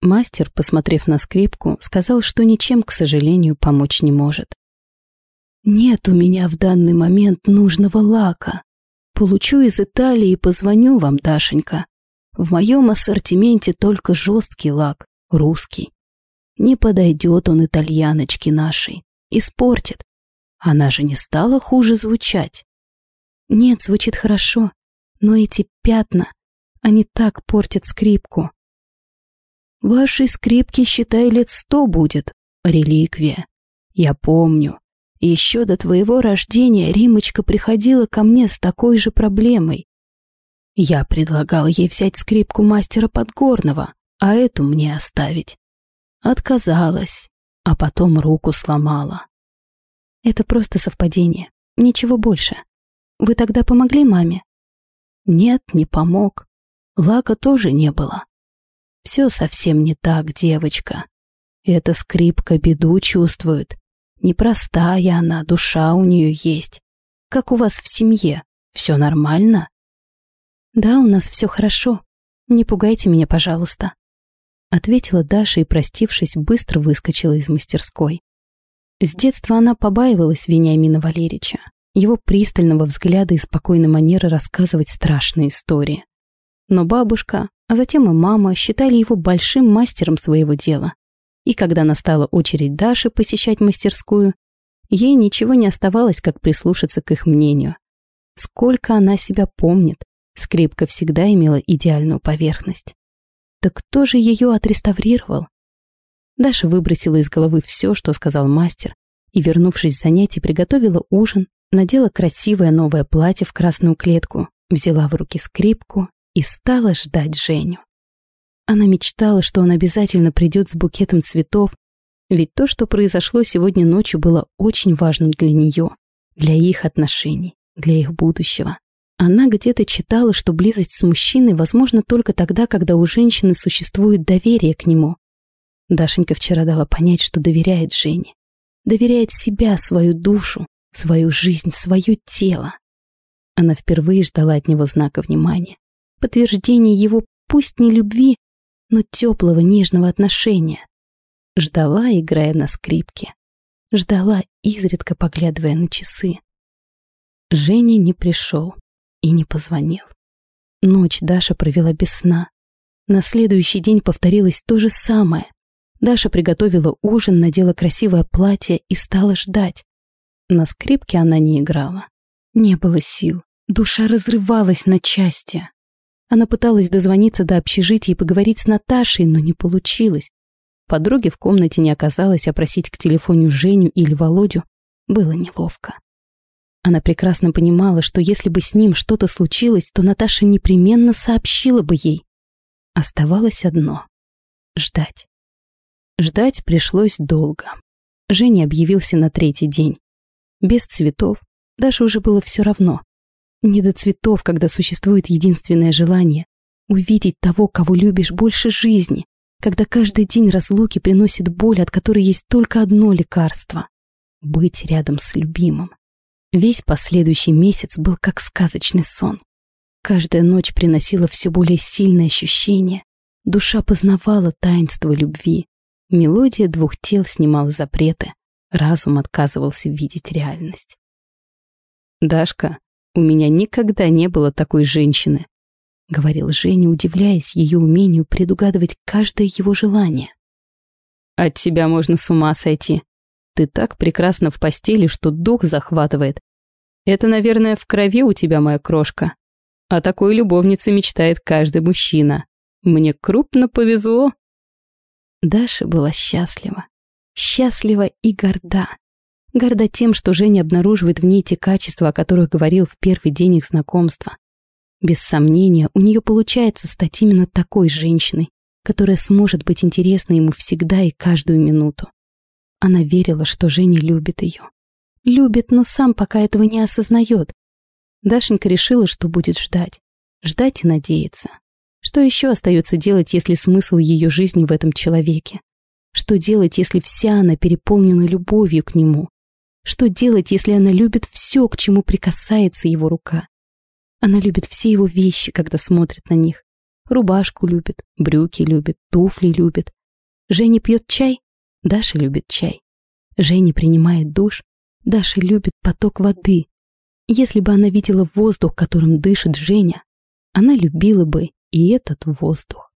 Мастер, посмотрев на скрипку, сказал, что ничем, к сожалению, помочь не может. «Нет у меня в данный момент нужного лака. Получу из Италии и позвоню вам, Дашенька. В моем ассортименте только жесткий лак, русский. Не подойдет он итальяночке нашей, испортит. Она же не стала хуже звучать. Нет, звучит хорошо, но эти пятна, они так портят скрипку. Вашей скрипке, считай, лет сто будет, реликвия. Я помню. Еще до твоего рождения Римочка приходила ко мне с такой же проблемой. Я предлагал ей взять скрипку мастера Подгорного, а эту мне оставить. Отказалась, а потом руку сломала. Это просто совпадение, ничего больше. Вы тогда помогли маме? Нет, не помог. Лака тоже не было. Все совсем не так, девочка. Эта скрипка беду чувствует. Непростая она, душа у нее есть. Как у вас в семье? Все нормально? Да, у нас все хорошо. Не пугайте меня, пожалуйста. Ответила Даша и, простившись, быстро выскочила из мастерской. С детства она побаивалась Вениамина Валерьевича, его пристального взгляда и спокойной манеры рассказывать страшные истории. Но бабушка, а затем и мама считали его большим мастером своего дела. И когда настала очередь Даши посещать мастерскую, ей ничего не оставалось, как прислушаться к их мнению. Сколько она себя помнит, скрипка всегда имела идеальную поверхность. Так кто же ее отреставрировал? Даша выбросила из головы все, что сказал мастер, и, вернувшись с занятий, приготовила ужин, надела красивое новое платье в красную клетку, взяла в руки скрипку и стала ждать Женю. Она мечтала, что он обязательно придет с букетом цветов, ведь то, что произошло сегодня ночью, было очень важным для нее, для их отношений, для их будущего. Она где-то читала, что близость с мужчиной возможна только тогда, когда у женщины существует доверие к нему. Дашенька вчера дала понять, что доверяет Жене. Доверяет себя, свою душу, свою жизнь, свое тело. Она впервые ждала от него знака внимания подтверждение его пусть не любви, но теплого нежного отношения. Ждала, играя на скрипке. Ждала, изредка поглядывая на часы. Женя не пришел и не позвонил. Ночь Даша провела без сна. На следующий день повторилось то же самое. Даша приготовила ужин, надела красивое платье и стала ждать. На скрипке она не играла. Не было сил. Душа разрывалась на части. Она пыталась дозвониться до общежития и поговорить с Наташей, но не получилось. Подруги в комнате не оказалось, а просить к телефону Женю или Володю было неловко. Она прекрасно понимала, что если бы с ним что-то случилось, то Наташа непременно сообщила бы ей. Оставалось одно — ждать. Ждать пришлось долго. Женя объявился на третий день. Без цветов, Даше уже было все равно. Не до цветов, когда существует единственное желание — увидеть того, кого любишь больше жизни, когда каждый день разлуки приносит боль, от которой есть только одно лекарство — быть рядом с любимым. Весь последующий месяц был как сказочный сон. Каждая ночь приносила все более сильное ощущение. Душа познавала таинство любви. Мелодия двух тел снимала запреты. Разум отказывался видеть реальность. «Дашка, «У меня никогда не было такой женщины», — говорил Женя, удивляясь ее умению предугадывать каждое его желание. «От тебя можно с ума сойти. Ты так прекрасна в постели, что дух захватывает. Это, наверное, в крови у тебя, моя крошка. О такой любовнице мечтает каждый мужчина. Мне крупно повезло». Даша была счастлива. Счастлива и горда. Горда тем, что Женя обнаруживает в ней те качества, о которых говорил в первый день их знакомства. Без сомнения, у нее получается стать именно такой женщиной, которая сможет быть интересна ему всегда и каждую минуту. Она верила, что Женя любит ее. Любит, но сам пока этого не осознает. Дашенька решила, что будет ждать. Ждать и надеяться. Что еще остается делать, если смысл ее жизни в этом человеке? Что делать, если вся она переполнена любовью к нему? Что делать, если она любит все, к чему прикасается его рука? Она любит все его вещи, когда смотрит на них. Рубашку любит, брюки любит, туфли любит. Женя пьет чай, Даша любит чай. Женя принимает душ, Даша любит поток воды. Если бы она видела воздух, которым дышит Женя, она любила бы и этот воздух.